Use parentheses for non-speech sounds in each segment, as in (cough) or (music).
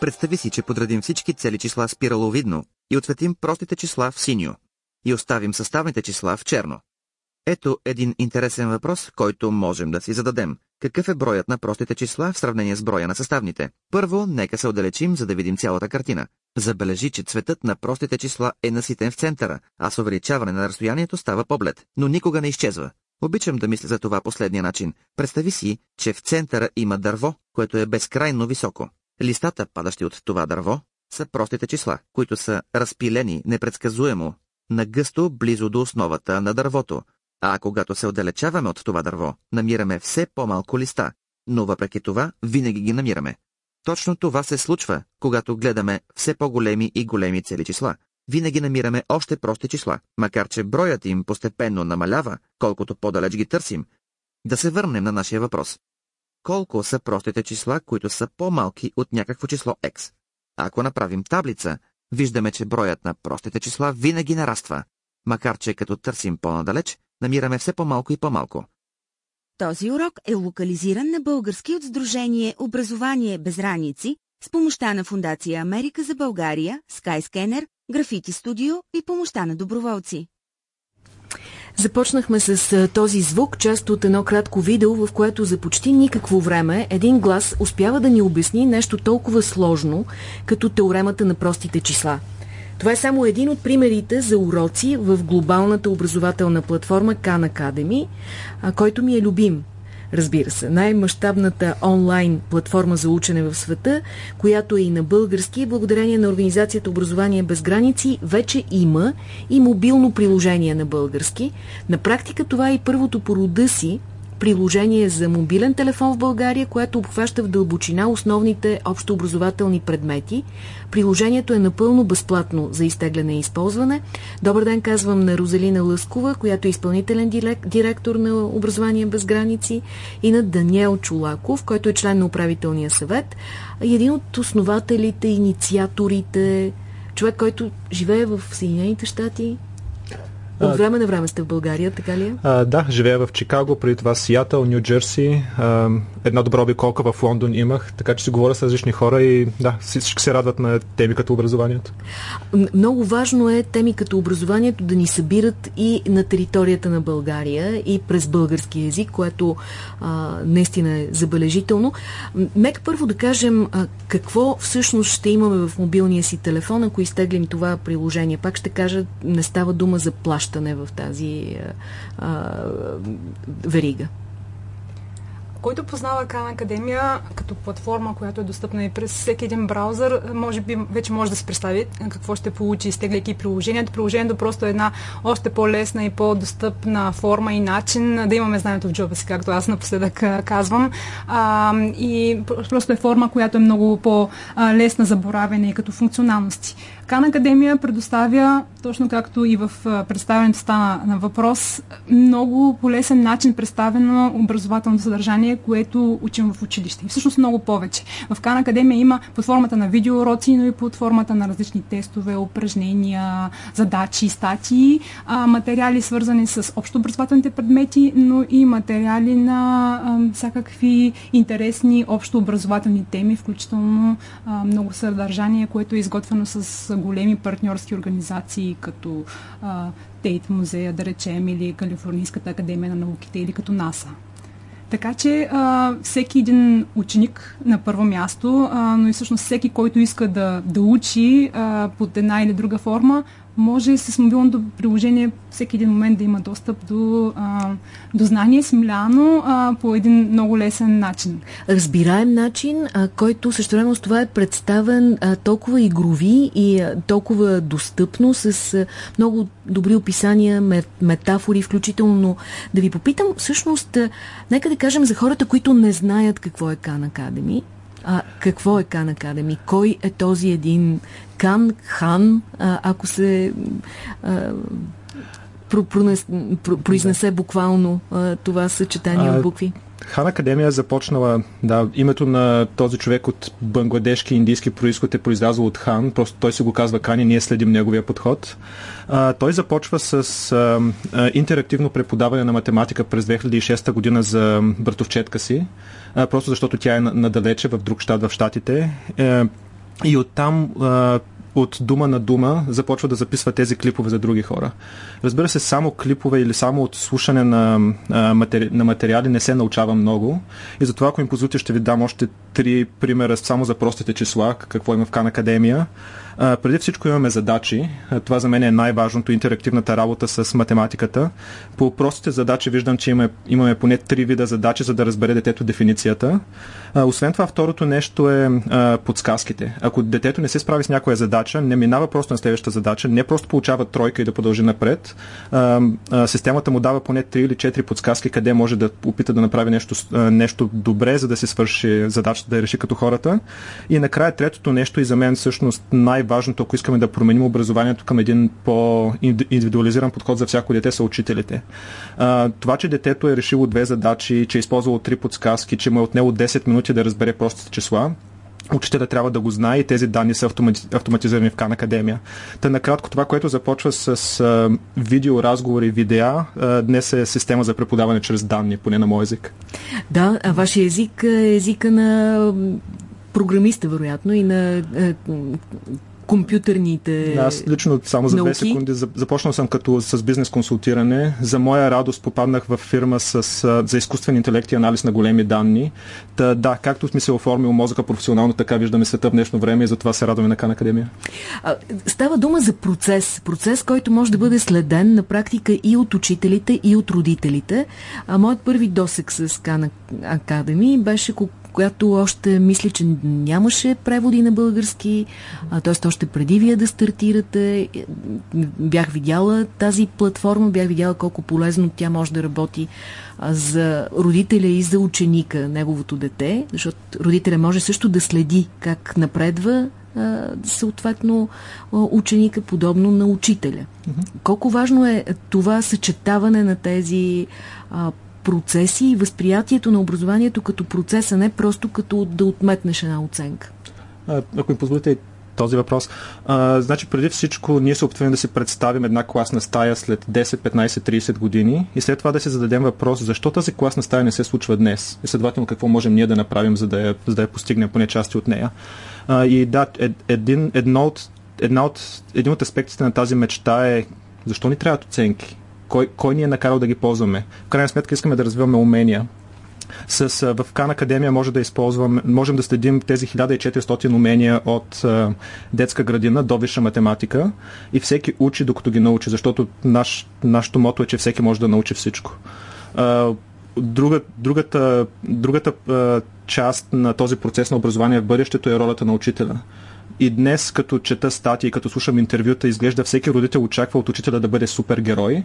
Представи си, че подредим всички цели числа спираловидно и отсветим простите числа в синьо и оставим съставните числа в черно. Ето един интересен въпрос, който можем да си зададем. Какъв е броят на простите числа в сравнение с броя на съставните? Първо, нека се отдалечим, за да видим цялата картина. Забележи, че цветът на простите числа е наситен в центъра, а с увеличаване на разстоянието става поблед, но никога не изчезва. Обичам да мисля за това последния начин. Представи си, че в центъра има дърво, което е безкрайно високо. Листата, падащи от това дърво, са простите числа, които са разпилени непредсказуемо, нагъсто близо до основата на дървото, а когато се отдалечаваме от това дърво, намираме все по-малко листа, но въпреки това винаги ги намираме. Точно това се случва, когато гледаме все по-големи и големи цели числа. Винаги намираме още прости числа, макар че броят им постепенно намалява, колкото по-далеч ги търсим. Да се върнем на нашия въпрос. Колко са простите числа, които са по-малки от някакво число x? Ако направим таблица, виждаме, че броят на простите числа винаги нараства, макар че като търсим по-надалеч, намираме все по-малко и по-малко. Този урок е локализиран на български от Сдружение Образование без раници с помощта на Фундация Америка за България, Skyscanner, Графити Студио и помощта на доброволци. Започнахме с този звук, част от едно кратко видео, в което за почти никакво време един глас успява да ни обясни нещо толкова сложно, като теоремата на простите числа. Това е само един от примерите за уроци в глобалната образователна платформа Khan Academy, който ми е любим. Разбира се, най-мащабната онлайн платформа за учене в света, която е и на български, благодарение на Организацията Образование без граници, вече има и мобилно приложение на български. На практика това е и първото по рода си приложение за мобилен телефон в България, което обхваща в дълбочина основните общообразователни предмети. Приложението е напълно безплатно за изтегляне и използване. Добър ден казвам на Розалина Лъскова, която е изпълнителен директор на Образование без граници и на Даниел Чулаков, който е член на управителния съвет и един от основателите, инициаторите, човек, който живее в Съединените щати, от време на време сте в България, така ли е? А, да, живея в Чикаго, преди това Сиатъл, Нью Джерси. А, една добра обиколка в Лондон имах, така че си говоря с различни хора и да, всички се радват на теми като образованието. Много важно е теми като образованието да ни събират и на територията на България и през български язик, което а, наистина е забележително. Мека първо да кажем а, какво всъщност ще имаме в мобилния си телефон, ако изтеглим това приложение. Пак ще кажа, не става дума за плащане в тази а, верига който познава Khan Академия като платформа, която е достъпна и през всеки един браузър, може би вече може да се представи какво ще получи, изтегляйки приложението. Приложението просто е една още по-лесна и по-достъпна форма и начин да имаме знанието в джоба си, както аз напоследък казвам. А, и просто е форма, която е много по-лесна за боравене и като функционалности. Кан Академия предоставя, точно както и в представенето стана на въпрос, много по-лесен начин представено образователно съдържание, което учим в училище. И всъщност много повече. В Кан Академия има под на видеоуроци, но и под на различни тестове, упражнения, задачи, статии, материали свързани с общообразователните предмети, но и материали на всякакви интересни общообразователни теми, включително много съдържание, което е изготвено с големи партньорски организации, като Тейт музея, да речем, или Калифорнийската академия на науките, или като НАСА. Така че а, всеки един ученик на първо място, а, но и всъщност всеки, който иска да, да учи а, под една или друга форма, може с мобилното приложение всеки един момент да има достъп до, а, до знание смляно а, по един много лесен начин. Разбираем начин, а, който също време с това е представен а, толкова игрови и а, толкова достъпно с а, много добри описания, метафори, включително да ви попитам, всъщност, а, нека да кажем за хората, които не знаят какво е Khan Academy, а, какво е Khan Academy? Кой е този един Кан, Хан, а, ако се а, произнесе буквално а, това съчетание от букви? Хан Академия е започнала, да, името на този човек от бангладешки и индийски происход е произлязло от Хан, просто той се го казва Кан и ние следим неговия подход. А, той започва с а, а, интерактивно преподаване на математика през 2006 година за братовчетка си, а, просто защото тя е надалече в друг щат в щатите. Е, и оттам а, от дума на дума започва да записва тези клипове за други хора. Разбира се, само клипове или само от слушане на, а, матери... на материали не се научава много. И затова, ако им позволите, ще ви дам още три примера само за простите числа, какво има в Кан Академия. Преди всичко имаме задачи. Това за мен е най-важното интерактивната работа с математиката. По простите задачи виждам, че имаме, имаме поне три вида задачи, за да разбере детето дефиницията. Освен това, второто нещо е подсказките. Ако детето не се справи с някоя задача, не минава просто на следващата задача, не просто получава тройка и да продължи напред. Системата му дава поне 3 или 4 подсказки, къде може да опита да направи нещо, нещо добре, за да се свърши задачата, да я реши като хората. И накрая третото нещо и за мен всъщност най-важното, ако искаме да променим образованието към един по-индивидуализиран подход за всяко дете, са учителите. А, това, че детето е решило две задачи, че е използвало три подсказки, че му е отнело 10 минути да разбере простите числа, учителя трябва да го знае и тези данни са автомати... автоматизирани в Кан Академия. Та накратко това, което започва с а, видео, разговори, видеа, а, днес е система за преподаване чрез данни, поне на мой език. Да, а вашия език е езика на програмиста, вероятно, и на компютърните Аз лично само за две секунди започнал съм като с бизнес консултиране. За моя радост попаднах в фирма с, за изкуствен интелект и анализ на големи данни. Та, да, както сме се оформил мозъка професионално, така виждаме света в днешно време и затова се радваме на Кан Академия. Става дума за процес. Процес, който може да бъде следен на практика и от учителите, и от родителите. А моят първи досек с Кан Академи беше която още мисли, че нямаше преводи на български, т.е. още преди вие да стартирате. Бях видяла тази платформа, бях видяла колко полезно тя може да работи за родителя и за ученика, неговото дете, защото родителя може също да следи как напредва съответно ученика, подобно на учителя. Колко важно е това съчетаване на тези процеси и възприятието на образованието като процес, а не просто като да отметнеш една оценка? Ако ми позволите този въпрос. А, значи, преди всичко, ние се опитваме да си представим една класна стая след 10, 15, 30 години и след това да си зададем въпрос, защо тази класна стая не се случва днес и следователно какво можем ние да направим, за да я, за да я постигнем поне части от нея. А, и да, ед, един, едно от, една от, един от аспектите на тази мечта е защо ни трябват оценки? Кой, кой ни е накарал да ги ползваме. В крайна сметка искаме да развиваме умения. С, в Кан Академия може да използваме, можем да следим тези 1400 умения от а, детска градина до висша математика и всеки учи докато ги научи, защото наш, нашето мото е, че всеки може да научи всичко. А, друга, другата другата а, част на този процес на образование в бъдещето е ролята на учителя. И днес, като чета статии, като слушам интервюта, изглежда всеки родител очаква от учителя да бъде супергерой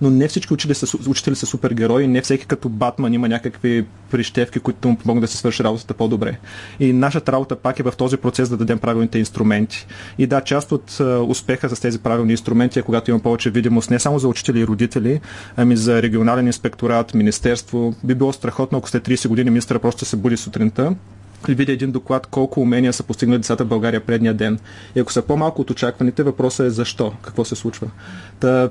но не всички учители са, учители са супергерои, не всеки като Батман има някакви прищевки, които му помогнат да се свърши работата по-добре. И нашата работа пак е в този процес да дадем правилните инструменти. И да, част от успеха с тези правилни инструменти е когато има повече видимост не само за учители и родители, ами за регионален инспекторат, министерство. Би било страхотно, ако след 30 години министъра просто се буди сутринта видя един доклад колко умения са постигнали децата в България предния ден. И ако са по-малко от очакваните, въпросът е защо, какво се случва. Та,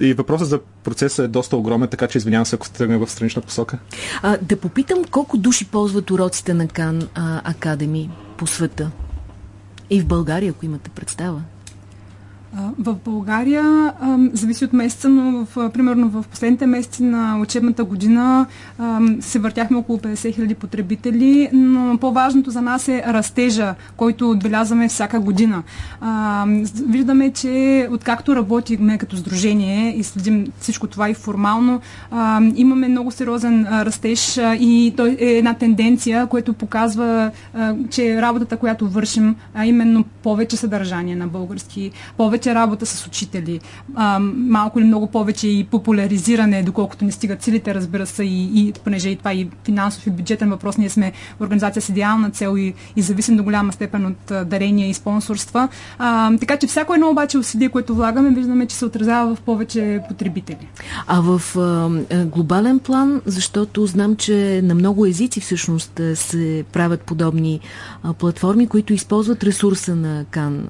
и въпросът за процеса е доста огромен, така че извинявам се, ако тръгне в странична посока. А, да попитам колко души ползват уроците на Кан Академи по света? И в България, ако имате представа. В България зависи от месеца, но в, примерно в последните месеци на учебната година се въртяхме около 50 хиляди потребители, но по-важното за нас е растежа, който отбелязваме всяка година. Виждаме, че откакто работиме като сдружение и следим всичко това и формално, имаме много сериозен растеж и той е една тенденция, която показва, че работата, която вършим, а именно повече съдържание на български, повече повече работа с учители, а, малко или много повече и популяризиране, доколкото не стигат силите, разбира се, и, и понеже и това и финансов и бюджетен въпрос, ние сме организация с идеална цел и, и зависим до голяма степен от дарения и спонсорства. А, така че всяко едно обаче усилие, което влагаме, виждаме, че се отразява в повече потребители. А в а, глобален план, защото знам, че на много езици всъщност се правят подобни а, платформи, които използват ресурса на Кан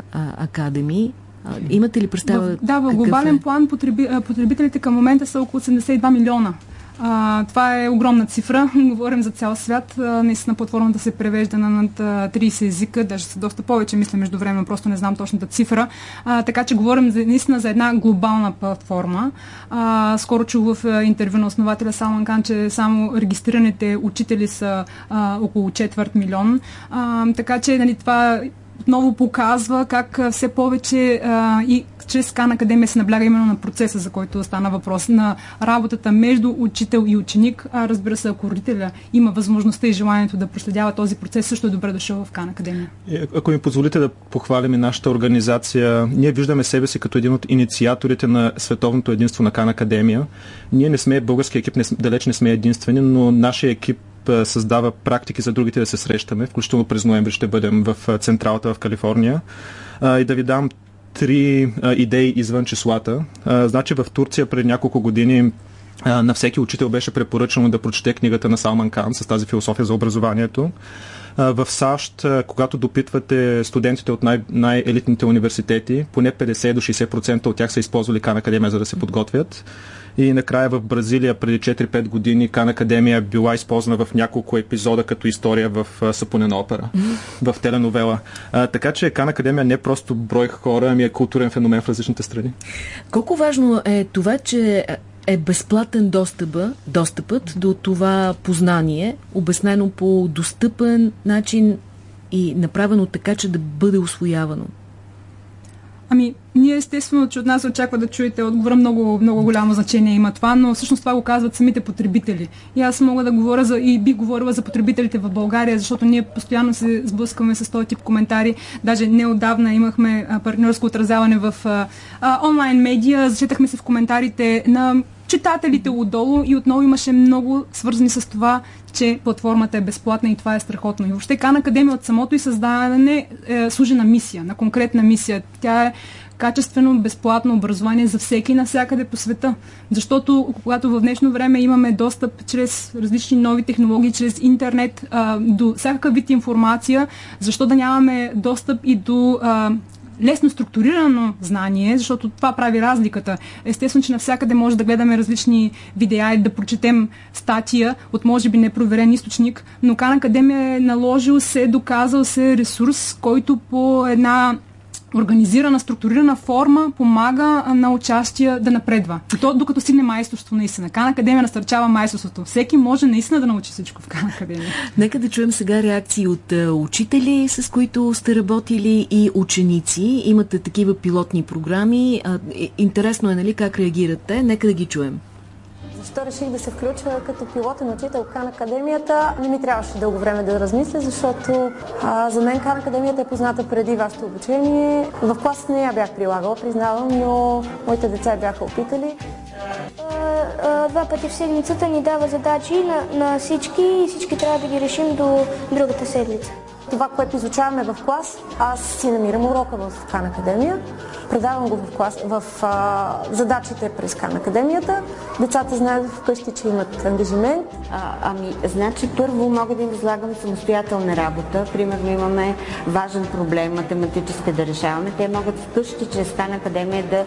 Имате ли представа? В, да, в глобален е? план потреби, потребителите към момента са около 82 милиона. А, това е огромна цифра. (laughs) Говорим за цял свят. А, наистина платформата се превежда на над 30 езика, даже са доста повече, мисля, между време, просто не знам точната цифра. А, така че говорим за, наистина за една глобална платформа. А, скоро чух в интервю на основателя Салман Кан, че само регистрираните учители са а, около четвърт милион. А, така че нали, това отново показва как все повече а, и чрез Кан Академия се набляга именно на процеса, за който стана въпрос, на работата между учител и ученик. А разбира се, ако родителя има възможността и желанието да проследява този процес, също е добре дошъл в Кан Академия. Ако ми позволите да похвалим и нашата организация, ние виждаме себе си като един от инициаторите на световното единство на Кан Академия. Ние не сме, български екип, не, далеч не сме единствени, но нашия екип създава практики за другите да се срещаме. Включително през ноември ще бъдем в Централата в Калифорния. И да ви дам три идеи извън числата. Значи в Турция преди няколко години на всеки учител беше препоръчано да прочете книгата на Салман Кан с тази философия за образованието. В САЩ, когато допитвате студентите от най- най-елитните университети, поне 50 до 60% от тях са използвали Кан Академия за да се подготвят. И накрая в Бразилия преди 4-5 години Кан Академия била използвана в няколко епизода като история в Сапунена опера, в теленовела. А, така че Кан Академия не е просто брой хора, ами е културен феномен в различните страни. Колко важно е това, че е безплатен достъпа, достъпът до това познание, обяснено по достъпен начин и направено така, че да бъде освоявано? Ами, ние естествено, че от нас очаква да чуете отговора, много, много голямо значение има това, но всъщност това го казват самите потребители. И аз мога да говоря за, и бих говорила за потребителите в България, защото ние постоянно се сблъскваме с този тип коментари. Даже неодавна имахме партньорско отразяване в а, онлайн медия, зачитахме се в коментарите на читателите отдолу и отново имаше много свързани с това, че платформата е безплатна и това е страхотно. И въобще Кан Академия от самото и създаване е, служи на мисия, на конкретна мисия. Тя е качествено, безплатно образование за всеки навсякъде по света. Защото когато в днешно време имаме достъп чрез различни нови технологии, чрез интернет а, до всякакъв вид информация, защо да нямаме достъп и до а, лесно структурирано знание, защото това прави разликата. Естествено, че навсякъде може да гледаме различни видеа и да прочетем статия от може би непроверен източник, но Кан Академия е наложил се, доказал се ресурс, който по една организирана, структурирана форма помага на участия да напредва. То докато стигне майсторство наистина. Кан Академия насърчава майсторството. Всеки може наистина да научи всичко в Кан Академия. Нека да чуем сега реакции от учители, с които сте работили и ученици. Имате такива пилотни програми. Интересно е, нали, как реагирате. Нека да ги чуем. Защо реших да се включа като пилотен учител Кан Академията? Не ми трябваше дълго време да размисля, защото а, за мен Кан Академията е позната преди вашето обучение. В клас не я бях прилагала, признавам, но моите деца бяха опитали. Два пъти в седмицата ни дава задачи на, на всички и всички трябва да ги решим до другата седмица. Това, което изучаваме в клас, аз си намирам урока в Кан Академия, предавам го в, клас, в а, задачите през Кан Академията. Децата знаят вкъщи, че имат ангажимент. А, ами, значи първо мога да им възлагам самостоятелна работа. Примерно имаме важен проблем, математически да решаваме. Те могат вкъщи чрез Кан Академия да,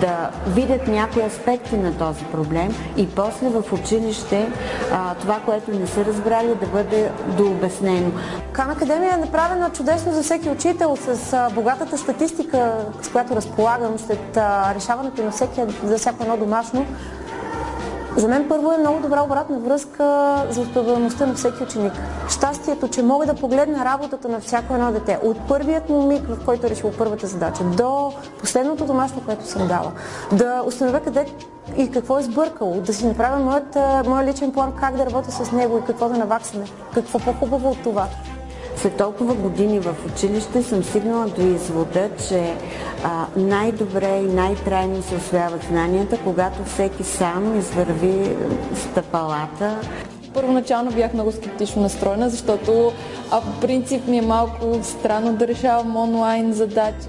да видят някои аспекти на този проблем и после в училище а, това, което не са разбрали, да бъде дообяснено. Кан Академия е направена чудесно за всеки учител с богатата статистика, с която разполагам след решаването на всеки, за всяко едно домашно. За мен първо е много добра обратна връзка за успеваемостта на всеки ученик. Щастието, че мога да погледна работата на всяко едно дете. От първият му миг, в който е решил първата задача, до последното домашно, което съм дала. Да установя къде и какво е сбъркало, да си направя моят, моят личен план как да работя с него и какво да наваксаме. Какво по-хубаво от това. След толкова години в училище съм стигнала до извода, че а, най-добре и най-трайно се освояват знанията, когато всеки сам извърви стъпалата. Първоначално бях много скептично настроена, защото а, по принцип ми е малко странно да решавам онлайн задачи.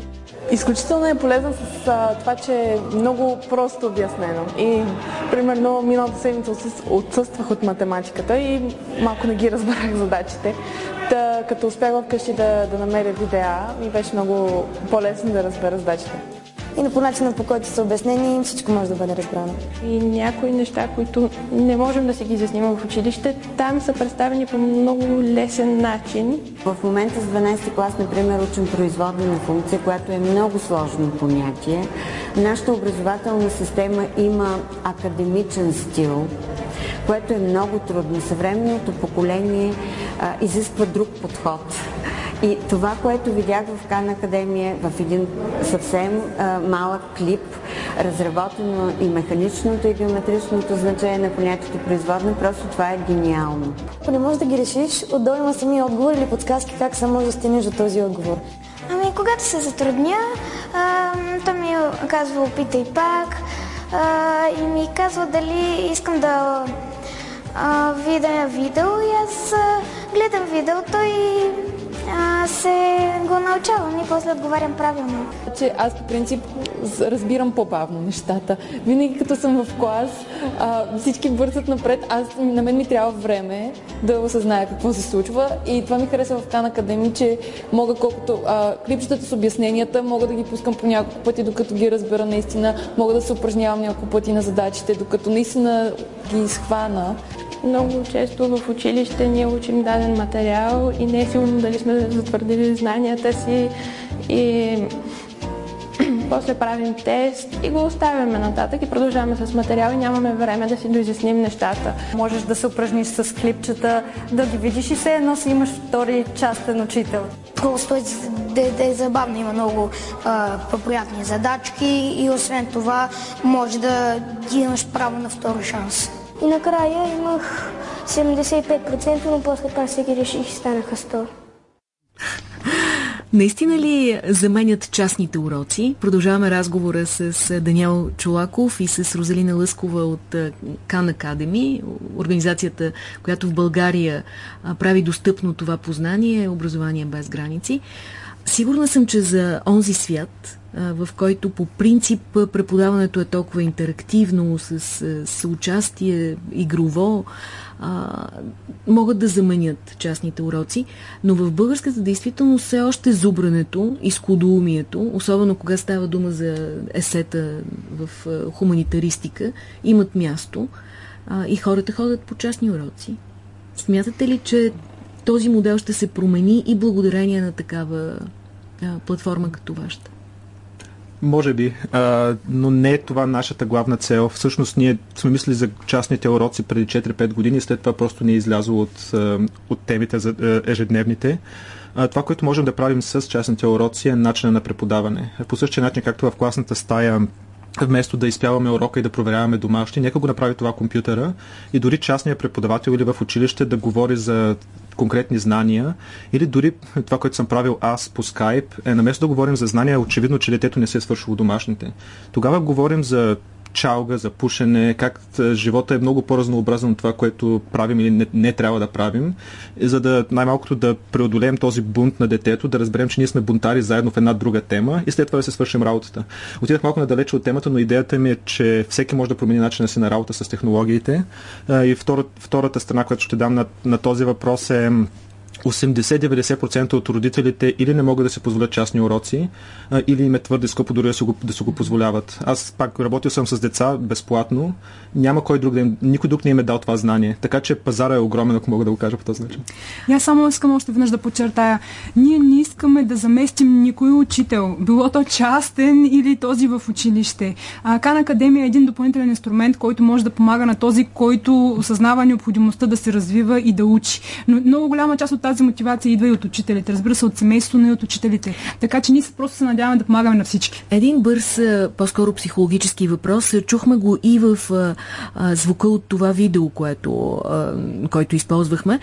Изключително е полезно с а, това, че е много просто обяснено. И, примерно, миналата седмица отсъствах от математиката и малко не ги разбрах задачите. Та, като успях вкъщи да, да намеря видеа, ми беше много по-лесно да разбера задачите. и по начина по който са обяснени всичко може да бъде разбрано. И някои неща, които не можем да си ги изясним в училище, там са представени по много лесен начин. В момента с 12 клас, например, учим производна функция, която е много сложно понятие. Нашата образователна система има академичен стил, което е много трудно. Съвременното поколение а, изисква друг подход. И това, което видях в Кан Академия, в един съвсем а, малък клип, разработено и механичното и геометричното значение на понятието производна, просто това е гениално. Ако не можеш да ги решиш, отдолу има самия отговор или подсказки как само може да стигнеш до този отговор. Ами, когато се затрудня, а, той ми казва опитай пак а, и ми казва дали искам да а, видя видео и аз а, гледам видеото и а, се го научавам и после отговарям правилно. Че аз по принцип разбирам по-бавно нещата. Винаги като съм в клас, а, всички бързат напред, аз на мен ми трябва време да осъзная какво се случва и това ми харесва в Кан Академи, че мога колкото а, клипчетата с обясненията, мога да ги пускам по няколко пъти, докато ги разбера наистина, мога да се упражнявам няколко пъти на задачите, докато наистина ги изхвана. Много често в училище ние учим даден материал и не е сигурно дали сме затвърдили знанията си и (clears throat) после правим тест и го оставяме нататък и продължаваме с материал и нямаме време да си доизясним нещата. Можеш да се упражниш с клипчета, да ги видиш и все едно си имаш втори частен учител. Просто е, да, да е забавно, има много а, по-приятни задачки и освен това може да имаш право на втори шанс. И накрая имах 75%, но после пак се ги реших и станаха 100. Наистина ли заменят частните уроци? Продължаваме разговора с Даниел Чулаков и с Розалина Лъскова от Кан Академи, организацията, която в България прави достъпно това познание, образование без граници. Сигурна съм, че за онзи свят, в който по принцип преподаването е толкова интерактивно, с съучастие, игрово, могат да заменят частните уроци, но в българската действителност все още зубрането и скудоумието, особено кога става дума за есета в хуманитаристика, имат място и хората ходят по частни уроци. Смятате ли, че този модел ще се промени и благодарение на такава платформа като вашата? Може би, а, но не е това нашата главна цел. Всъщност ние сме мислили за частните уроци преди 4-5 години, след това просто не е излязло от, от темите за ежедневните. А, това, което можем да правим с частните уроци е начина на преподаване. По същия начин, както в класната стая вместо да изпяваме урока и да проверяваме домашни, нека го направи това компютъра и дори частният преподавател или в училище да говори за конкретни знания или дори това, което съм правил аз по скайп, е наместо да говорим за знания, очевидно, че детето не се е свършило домашните. Тогава говорим за чалга, за пушене, как живота е много по-разнообразен от това, което правим или не, не трябва да правим, за да най-малкото да преодолеем този бунт на детето, да разберем, че ние сме бунтари заедно в една друга тема и след това да се свършим работата. Отидах малко надалече от темата, но идеята ми е, че всеки може да промени начина си на работа с технологиите. И втората, страна, която ще дам на, на този въпрос е 80-90% от родителите или не могат да се позволят частни уроци, или им е твърде скъпо дори да се, го, да го позволяват. Аз пак работил съм с деца безплатно, няма кой друг да им, никой друг не им е дал това знание. Така че пазара е огромен, ако мога да го кажа по този начин. Аз само искам още веднъж да подчертая. Ние не искаме да заместим никой учител, било то частен или този в училище. А, Кан Академия е един допълнителен инструмент, който може да помага на този, който осъзнава необходимостта да се развива и да учи. Но много голяма част от тази мотивация идва и от учителите. Разбира се, от семейството, но и от учителите. Така че ние просто се надяваме да помагаме на всички. Един бърз, по-скоро психологически въпрос. Чухме го и в а, звука от това видео, което, а, който използвахме.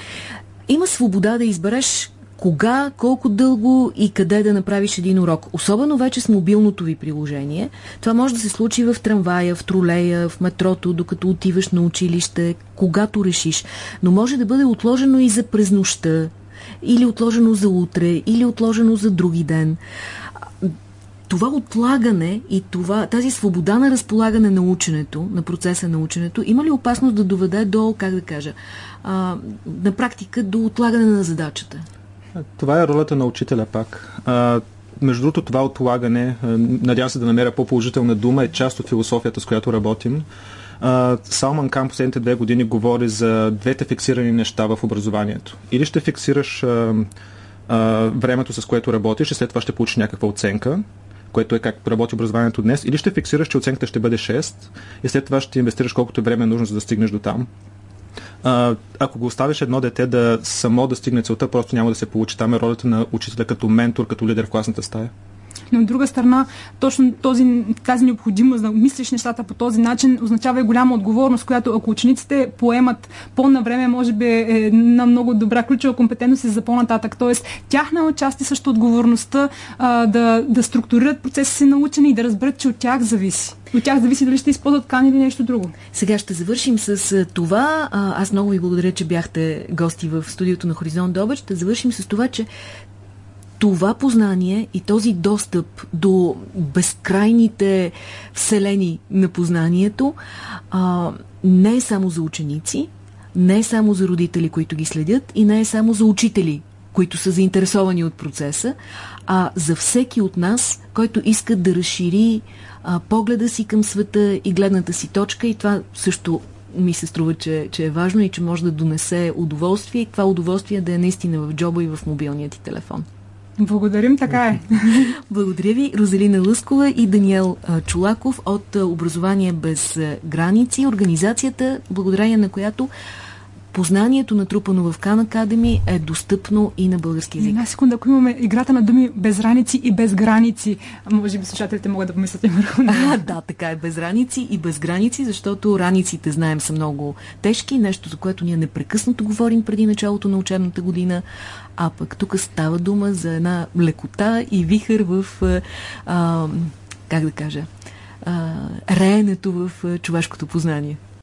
Има свобода да избереш кога, колко дълго и къде да направиш един урок. Особено вече с мобилното ви приложение. Това може да се случи в трамвая, в тролея, в метрото, докато отиваш на училище, когато решиш. Но може да бъде отложено и за през нощта, или отложено за утре, или отложено за други ден. Това отлагане и това, тази свобода на разполагане на ученето, на процеса на ученето, има ли опасност да доведе до, как да кажа, а, на практика до отлагане на задачата? Това е ролята на учителя пак. А, между другото, това отлагане, надявам се да намеря по-положителна дума, е част от философията, с която работим. Салман Кам последните две години говори за двете фиксирани неща в образованието. Или ще фиксираш а, а, времето, с което работиш и след това ще получиш някаква оценка, което е как работи образованието днес, или ще фиксираш, че оценката ще бъде 6 и след това ще инвестираш колкото е време нужно, за да стигнеш до там. А, ако го оставиш едно дете да само да стигне целта, просто няма да се получи. Там е ролята на учителя като ментор, като лидер в класната стая. Но от друга страна, точно този, тази необходимост да мислиш нещата по този начин означава и голяма отговорност, която ако учениците поемат по-навреме, може би е на много добра ключова компетентност за по-нататък. Тоест, тяхна част също отговорността а, да, да структурират процеса си на учене и да разберат, че от тях зависи. От тях зависи дали ще използват кан или нещо друго. Сега ще завършим с това. Аз много ви благодаря, че бяхте гости в студиото на Хоризонт Добър. Ще завършим с това, че това познание и този достъп до безкрайните вселени на познанието а, не е само за ученици, не е само за родители, които ги следят и не е само за учители, които са заинтересовани от процеса, а за всеки от нас, който иска да разшири а, погледа си към света и гледната си точка и това също ми се струва, че, че е важно и че може да донесе удоволствие и това удоволствие да е наистина в джоба и в мобилният ти телефон. Благодарим, така е. (laughs) Благодаря ви, Розалина Лъскова и Даниел Чулаков от Образование без граници, организацията, благодарение на която познанието натрупано в Кан Академи е достъпно и на български язик. Една секунда, ако имаме играта на думи без раници и без граници, може би слушателите могат да помислят и (laughs) върху А, да, така е. Без раници и без граници, защото раниците, знаем, са много тежки, нещо за което ние непрекъснато говорим преди началото на учебната година, а пък тук става дума за една лекота и вихър в, а, как да кажа, а, реенето в човешкото познание.